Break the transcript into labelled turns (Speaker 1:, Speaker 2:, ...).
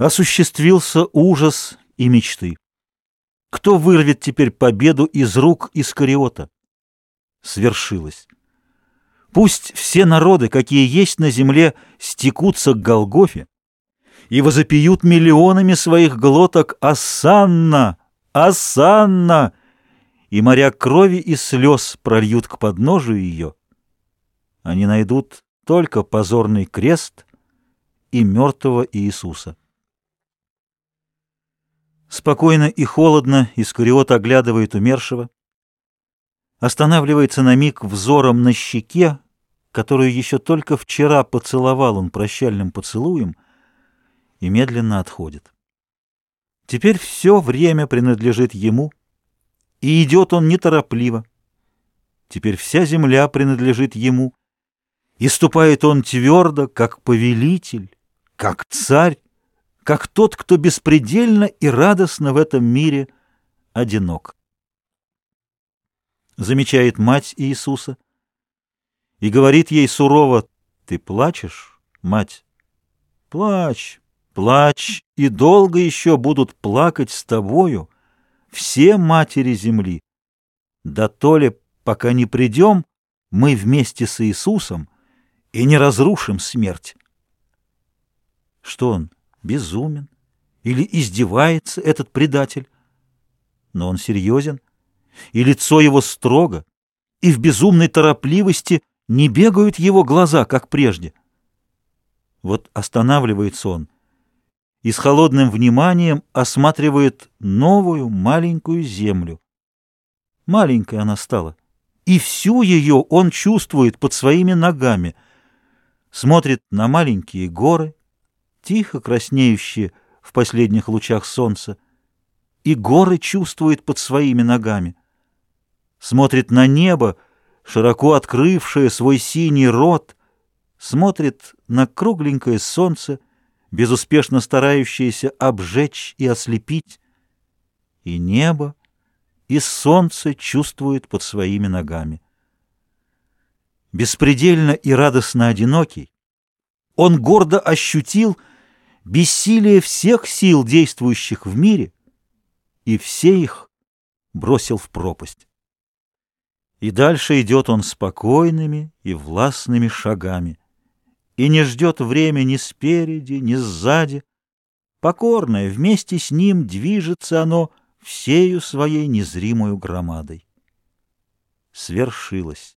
Speaker 1: Осуществился ужас и мечты. Кто вырвет теперь победу из рук Искариота? Свершилось. Пусть все народы, какие есть на земле, стекутся к Голгофе и возопьют миллионами своих глоток «Асанна! Асанна!» и моря крови и слез прольют к подножию ее. Они найдут только позорный крест и мертвого Иисуса. Спокойно и холодно Искариот оглядывает умершего, останавливается на миг взором на щеке, которую еще только вчера поцеловал он прощальным поцелуем, и медленно отходит. Теперь все время принадлежит ему, и идет он неторопливо. Теперь вся земля принадлежит ему, и ступает он твердо, как повелитель, как царь, как тот, кто беспредельно и радостно в этом мире одинок замечает мать Иисуса и говорит ей сурово, «Ты плачешь, мать? Плачь, плачь, и долго еще будут плакать с тобою все матери земли. Да то ли, пока не придем, мы вместе с Иисусом и не разрушим смерть». Что он, безумен? Или издевается этот предатель? Но он серьезен и лицо его строго, и в безумной торопливости не бегают его глаза, как прежде. Вот останавливается он и с холодным вниманием осматривает новую маленькую землю. Маленькая она стала, и всю ее он чувствует под своими ногами, смотрит на маленькие горы, тихо краснеющие в последних лучах солнца, и горы чувствует под своими ногами смотрит на небо, широко открывшее свой синий рот, смотрит на кругленькое солнце, безуспешно старающееся обжечь и ослепить, и небо, и солнце чувствует под своими ногами. Беспредельно и радостно одинокий, он гордо ощутил бессилие всех сил, действующих в мире, и все их бросил в пропасть. И дальше идет он спокойными и властными шагами, и не ждет время ни спереди, ни сзади. Покорное вместе с ним движется оно всею своей незримую громадой. Свершилось.